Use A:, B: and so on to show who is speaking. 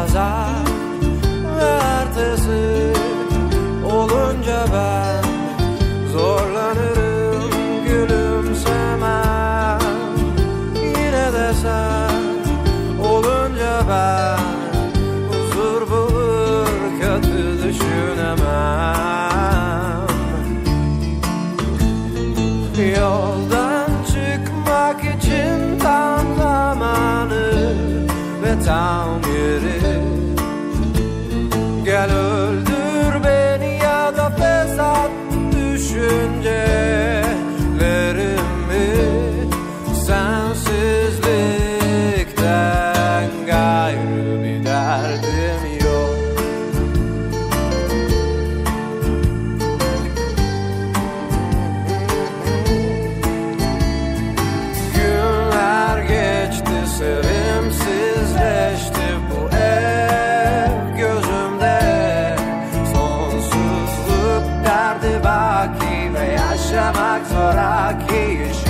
A: pazar ertesi olunca ben zorlanırım gülümsemem. Yine de sen olunca ben huzur bulur kötü düşünemem. Yoldan çıkmak için tam zamanı ve tam I'm és.